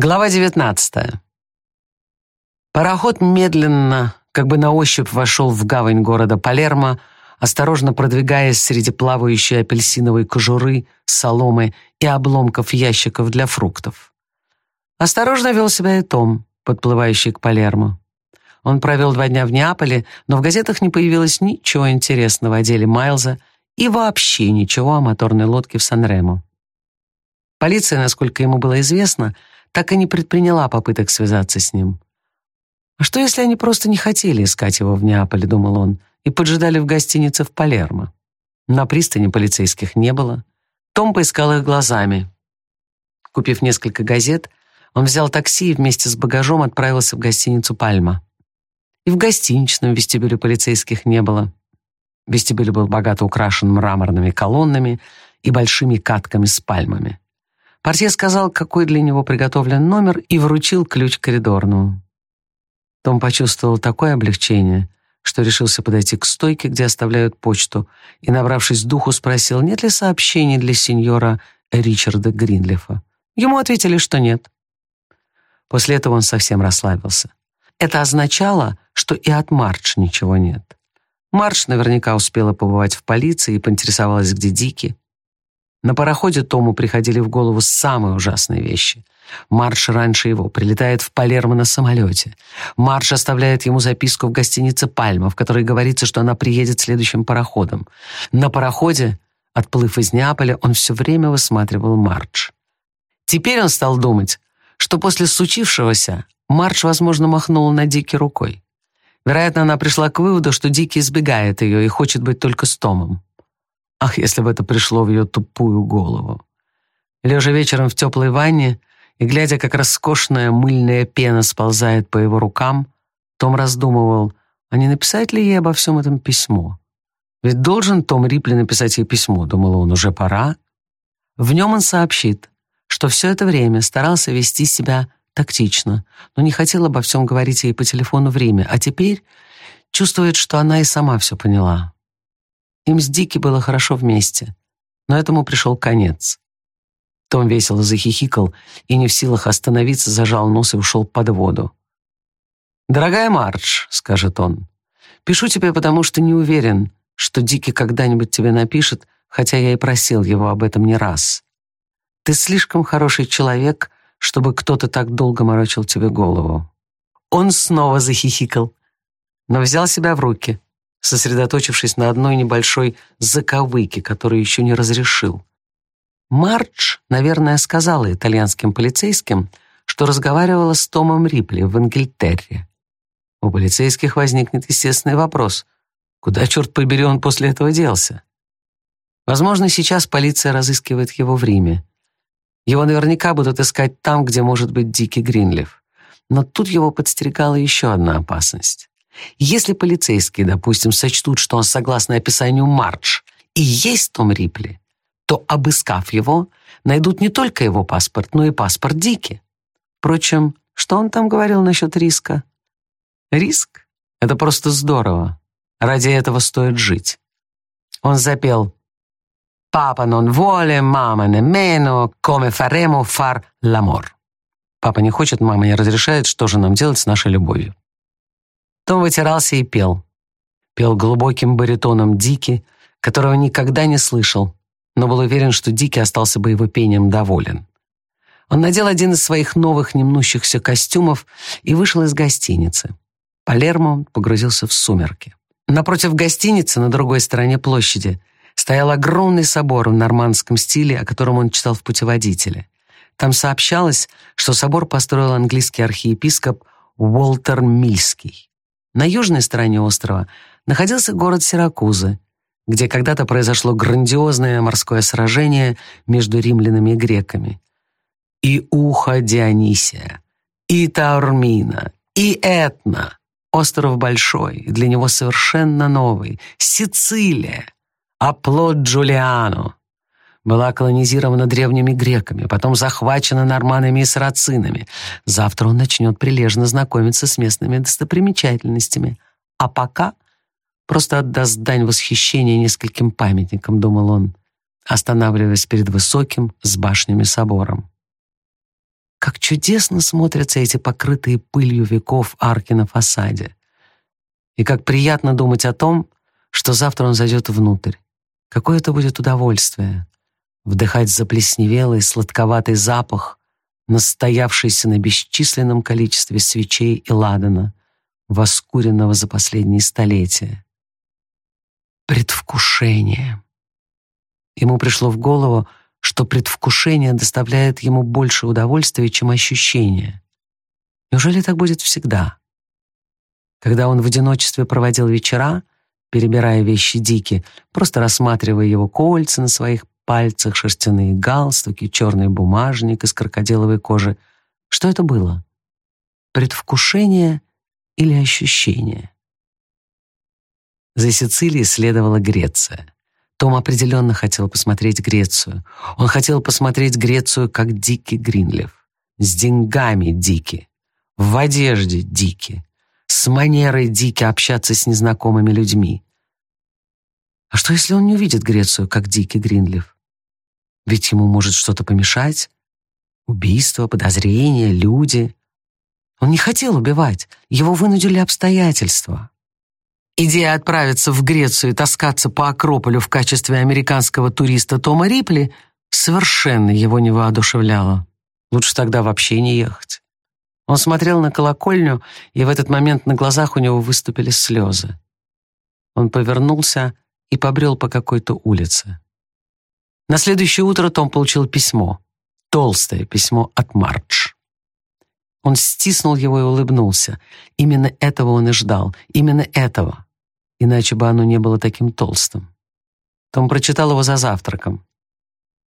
Глава 19. Пароход медленно, как бы на ощупь вошел в гавань города Палермо, осторожно продвигаясь среди плавающей апельсиновой кожуры, соломы и обломков ящиков для фруктов. Осторожно вел себя и Том, подплывающий к Палермо. Он провел два дня в Неаполе, но в газетах не появилось ничего интересного о деле Майлза и вообще ничего о моторной лодке в Сан-Ремо. Полиция, насколько ему было известно, так и не предприняла попыток связаться с ним. А что, если они просто не хотели искать его в Неаполе, думал он, и поджидали в гостинице в Палермо? На пристани полицейских не было. Том поискал их глазами. Купив несколько газет, он взял такси и вместе с багажом отправился в гостиницу «Пальма». И в гостиничном вестибюле полицейских не было. Вестибюль был богато украшен мраморными колоннами и большими катками с пальмами. Портье сказал, какой для него приготовлен номер, и вручил ключ коридорному. Том почувствовал такое облегчение, что решился подойти к стойке, где оставляют почту, и, набравшись духу, спросил, нет ли сообщений для сеньора Ричарда Гринлифа. Ему ответили, что нет. После этого он совсем расслабился. Это означало, что и от Мардж ничего нет. Мардж наверняка успела побывать в полиции и поинтересовалась, где Дики. На пароходе Тому приходили в голову самые ужасные вещи. Марш раньше его прилетает в Палермо на самолете. Марш оставляет ему записку в гостинице «Пальма», в которой говорится, что она приедет следующим пароходом. На пароходе, отплыв из Неаполя, он все время высматривал Марч. Теперь он стал думать, что после случившегося Марч, возможно, махнула на Дики рукой. Вероятно, она пришла к выводу, что Дики избегает ее и хочет быть только с Томом. Ах, если бы это пришло в ее тупую голову. Лежа вечером в теплой ванне и глядя, как роскошная мыльная пена сползает по его рукам, Том раздумывал, а не написать ли ей обо всем этом письмо? Ведь должен Том Рипли написать ей письмо, думал он, уже пора. В нем он сообщит, что все это время старался вести себя тактично, но не хотел обо всем говорить ей по телефону время, а теперь чувствует, что она и сама все поняла. Им с Дики было хорошо вместе, но этому пришел конец. Том весело захихикал и, не в силах остановиться, зажал нос и ушел под воду. «Дорогая Мардж», — скажет он, — «пишу тебе, потому что не уверен, что Дики когда-нибудь тебе напишет, хотя я и просил его об этом не раз. Ты слишком хороший человек, чтобы кто-то так долго морочил тебе голову». Он снова захихикал, но взял себя в руки сосредоточившись на одной небольшой заковыке, которую еще не разрешил. Мардж, наверное, сказала итальянским полицейским, что разговаривала с Томом Рипли в Ингельтерре. У полицейских возникнет естественный вопрос, куда, черт побери, он после этого делся? Возможно, сейчас полиция разыскивает его в Риме. Его наверняка будут искать там, где может быть Дикий Гринлиф. Но тут его подстерегала еще одна опасность. Если полицейские, допустим, сочтут, что он согласно описанию Мардж и есть Том Рипли, то, обыскав его, найдут не только его паспорт, но и паспорт Дики. Впрочем, что он там говорил насчет риска? Риск — это просто здорово. Ради этого стоит жить. Он запел «Папа non vuole, мама nemmeno, come faremo far l'amor». Папа не хочет, мама не разрешает, что же нам делать с нашей любовью. Том вытирался и пел. Пел глубоким баритоном Дики, которого никогда не слышал, но был уверен, что Дики остался бы его пением доволен. Он надел один из своих новых немнущихся костюмов и вышел из гостиницы. Палермо погрузился в сумерки. Напротив гостиницы, на другой стороне площади, стоял огромный собор в нормандском стиле, о котором он читал в путеводителе. Там сообщалось, что собор построил английский архиепископ Уолтер Мильский. На южной стороне острова находился город Сиракузы, где когда-то произошло грандиозное морское сражение между римлянами и греками. И Уха Дионисия, и Таурмина, и Этна. Остров большой, для него совершенно новый. Сицилия, оплот Джулиано, была колонизирована древними греками, потом захвачена норманами и сарацинами. Завтра он начнет прилежно знакомиться с местными достопримечательностями. А пока просто отдаст дань восхищения нескольким памятникам, думал он, останавливаясь перед высоким с башнями собором. Как чудесно смотрятся эти покрытые пылью веков арки на фасаде. И как приятно думать о том, что завтра он зайдет внутрь. Какое это будет удовольствие — вдыхать заплесневелый сладковатый запах, настоявшийся на бесчисленном количестве свечей и ладана, воскуренного за последние столетия. Предвкушение. Ему пришло в голову, что предвкушение доставляет ему больше удовольствия, чем ощущение. Неужели так будет всегда? Когда он в одиночестве проводил вечера, перебирая вещи Дики, просто рассматривая его кольца на своих пальцах, шерстяные галстуки, черный бумажник из крокодиловой кожи, что это было? Предвкушение или ощущение? За Сицилией следовала Греция. Том определенно хотел посмотреть Грецию. Он хотел посмотреть Грецию как Дикий Гринлев. С деньгами Дики. В одежде Дики. С манерой Дики общаться с незнакомыми людьми. А что, если он не увидит Грецию как Дикий Гринлев? Ведь ему может что-то помешать. Убийство, подозрения, люди. Он не хотел убивать. Его вынудили обстоятельства. Идея отправиться в Грецию и таскаться по Акрополю в качестве американского туриста Тома Рипли совершенно его не воодушевляла. Лучше тогда вообще не ехать. Он смотрел на колокольню, и в этот момент на глазах у него выступили слезы. Он повернулся и побрел по какой-то улице. На следующее утро Том получил письмо. Толстое письмо от Мардж. Он стиснул его и улыбнулся. Именно этого он и ждал. Именно этого иначе бы оно не было таким толстым. Том прочитал его за завтраком.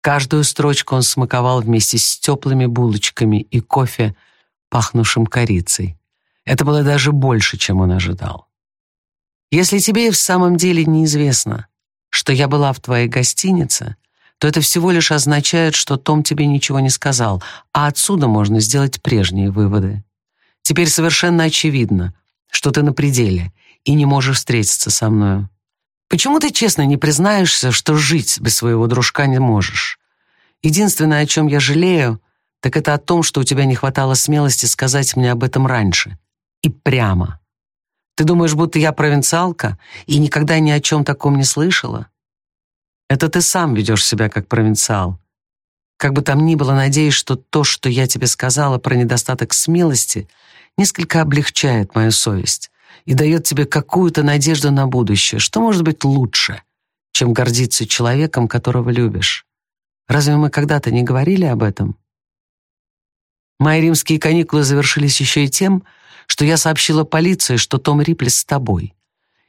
Каждую строчку он смаковал вместе с теплыми булочками и кофе, пахнувшим корицей. Это было даже больше, чем он ожидал. «Если тебе и в самом деле неизвестно, что я была в твоей гостинице, то это всего лишь означает, что Том тебе ничего не сказал, а отсюда можно сделать прежние выводы. Теперь совершенно очевидно, что ты на пределе, и не можешь встретиться со мною? Почему ты честно не признаешься, что жить без своего дружка не можешь? Единственное, о чем я жалею, так это о том, что у тебя не хватало смелости сказать мне об этом раньше. И прямо. Ты думаешь, будто я провинциалка и никогда ни о чем таком не слышала? Это ты сам ведешь себя как провинциал. Как бы там ни было, надеюсь, что то, что я тебе сказала про недостаток смелости, несколько облегчает мою совесть и дает тебе какую-то надежду на будущее. Что может быть лучше, чем гордиться человеком, которого любишь? Разве мы когда-то не говорили об этом? Мои римские каникулы завершились еще и тем, что я сообщила полиции, что Том Рипли с тобой.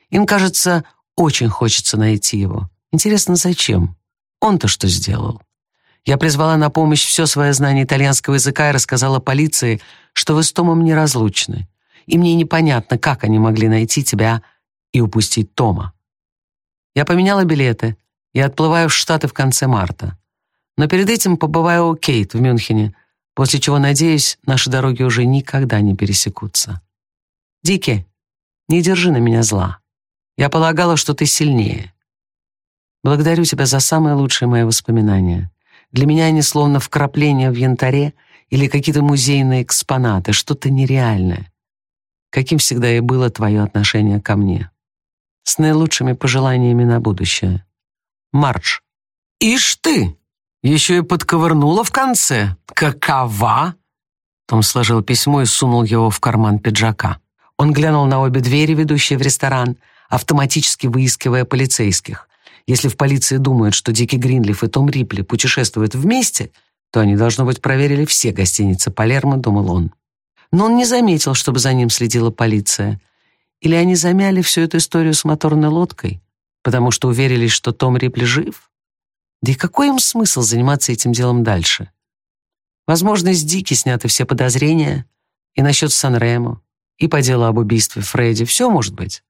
Им, кажется, очень хочется найти его. Интересно, зачем? Он-то что сделал? Я призвала на помощь все свое знание итальянского языка и рассказала полиции, что вы с Томом неразлучны и мне непонятно, как они могли найти тебя и упустить Тома. Я поменяла билеты и отплываю в Штаты в конце марта. Но перед этим побываю у Кейт в Мюнхене, после чего, надеюсь, наши дороги уже никогда не пересекутся. Дики, не держи на меня зла. Я полагала, что ты сильнее. Благодарю тебя за самые лучшие мои воспоминания. Для меня они словно вкрапления в янтаре или какие-то музейные экспонаты, что-то нереальное каким всегда и было твое отношение ко мне. С наилучшими пожеланиями на будущее. Марш. Ишь ты! Еще и подковырнула в конце. Какова? Том сложил письмо и сунул его в карман пиджака. Он глянул на обе двери, ведущие в ресторан, автоматически выискивая полицейских. Если в полиции думают, что Дикий Гринлиф и Том Рипли путешествуют вместе, то они, должно быть, проверили все гостиницы Палермо, думал он но он не заметил, чтобы за ним следила полиция. Или они замяли всю эту историю с моторной лодкой, потому что уверились, что Том Рипли жив? Да и какой им смысл заниматься этим делом дальше? Возможно, с Дики сняты все подозрения и насчет Сан-Ремо, и по делу об убийстве Фредди. Все может быть.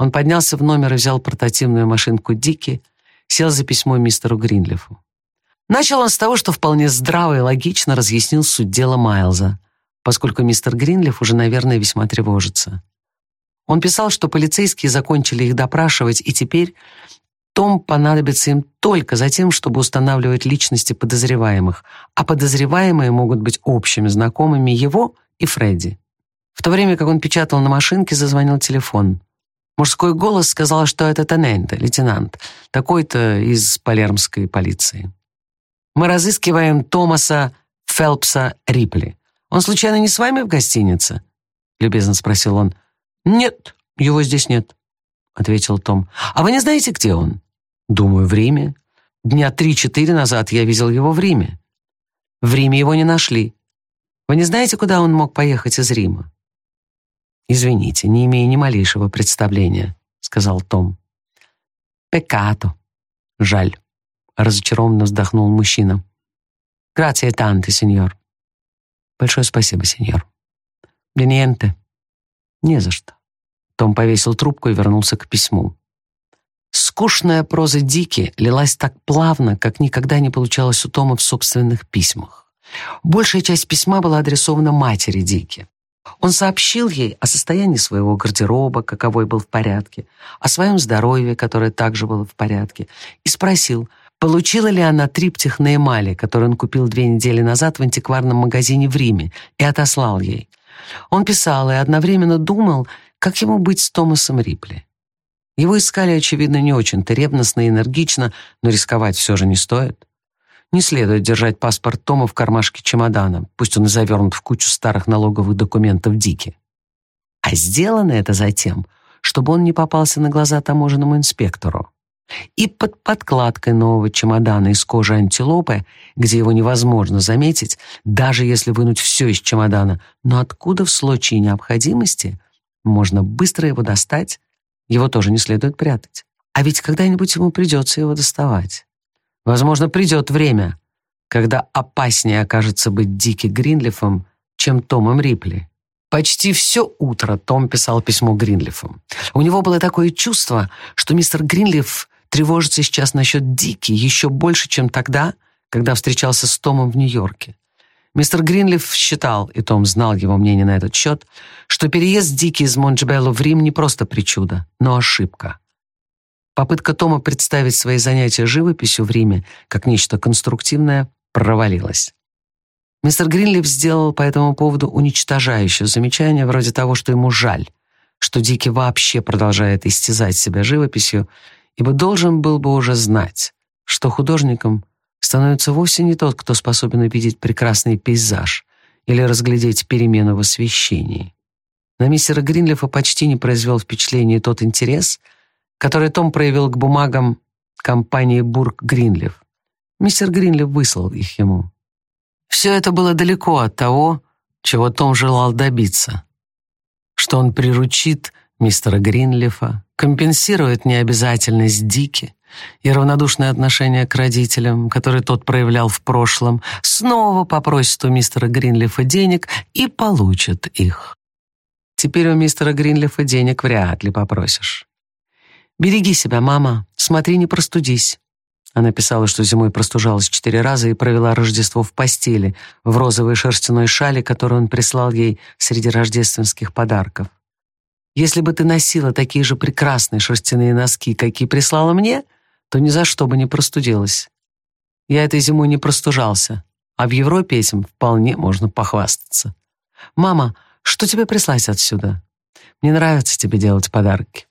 Он поднялся в номер и взял портативную машинку Дики, сел за письмо мистеру Гринлифу. Начал он с того, что вполне здраво и логично разъяснил суть дела Майлза — поскольку мистер Гринлиф уже, наверное, весьма тревожится. Он писал, что полицейские закончили их допрашивать, и теперь Том понадобится им только за тем, чтобы устанавливать личности подозреваемых, а подозреваемые могут быть общими знакомыми его и Фредди. В то время как он печатал на машинке, зазвонил телефон. Мужской голос сказал, что это Тененте, лейтенант, такой-то из палермской полиции. «Мы разыскиваем Томаса Фелпса Рипли. Он случайно не с вами в гостинице?» — любезно спросил он. «Нет, его здесь нет», — ответил Том. «А вы не знаете, где он?» «Думаю, в Риме. Дня три-четыре назад я видел его в Риме. В Риме его не нашли. Вы не знаете, куда он мог поехать из Рима?» «Извините, не имею ни малейшего представления», — сказал Том. «Пекато. Жаль», — разочарованно вздохнул мужчина. «Грация танте, сеньор». «Большое спасибо, сеньор». «Дениенте». «Не за что». Том повесил трубку и вернулся к письму. Скучная проза Дики лилась так плавно, как никогда не получалось у Тома в собственных письмах. Большая часть письма была адресована матери Дики. Он сообщил ей о состоянии своего гардероба, каковой был в порядке, о своем здоровье, которое также было в порядке, и спросил, получила ли она триптих на эмали, который он купил две недели назад в антикварном магазине в Риме, и отослал ей. Он писал и одновременно думал, как ему быть с Томасом Рипли. Его искали, очевидно, не очень-то ревностно и энергично, но рисковать все же не стоит. Не следует держать паспорт Тома в кармашке чемодана, пусть он и завернут в кучу старых налоговых документов Дики. А сделано это затем, чтобы он не попался на глаза таможенному инспектору. И под подкладкой нового чемодана из кожи антилопы, где его невозможно заметить, даже если вынуть все из чемодана, но откуда в случае необходимости можно быстро его достать, его тоже не следует прятать. А ведь когда-нибудь ему придется его доставать. Возможно, придет время, когда опаснее окажется быть Дики Гринлифом, чем Томом Рипли. Почти все утро Том писал письмо Гринлифу. У него было такое чувство, что мистер Гринлиф тревожится сейчас насчет Дики еще больше, чем тогда, когда встречался с Томом в Нью-Йорке. Мистер Гринлиф считал, и Том знал его мнение на этот счет, что переезд Дики из Мончбелло в Рим не просто причуда, но ошибка. Попытка Тома представить свои занятия живописью в Риме как нечто конструктивное провалилась. Мистер Гринлиф сделал по этому поводу уничтожающее замечание вроде того, что ему жаль, что Дики вообще продолжает истязать себя живописью, ибо должен был бы уже знать, что художником становится вовсе не тот, кто способен увидеть прекрасный пейзаж или разглядеть перемену в освещении. На мистера Гринлифа почти не произвел впечатления тот интерес — который Том проявил к бумагам компании Бург Гринлиф. Мистер Гринлиф выслал их ему. Все это было далеко от того, чего Том желал добиться. Что он приручит мистера Гринлифа, компенсирует необязательность Дики и равнодушное отношение к родителям, которые тот проявлял в прошлом, снова попросит у мистера Гринлифа денег и получит их. Теперь у мистера Гринлифа денег вряд ли попросишь. «Береги себя, мама. Смотри, не простудись». Она писала, что зимой простужалась четыре раза и провела Рождество в постели, в розовой шерстяной шале, которую он прислал ей среди рождественских подарков. «Если бы ты носила такие же прекрасные шерстяные носки, какие прислала мне, то ни за что бы не простудилась. Я этой зимой не простужался, а в Европе этим вполне можно похвастаться. Мама, что тебе прислать отсюда? Мне нравится тебе делать подарки».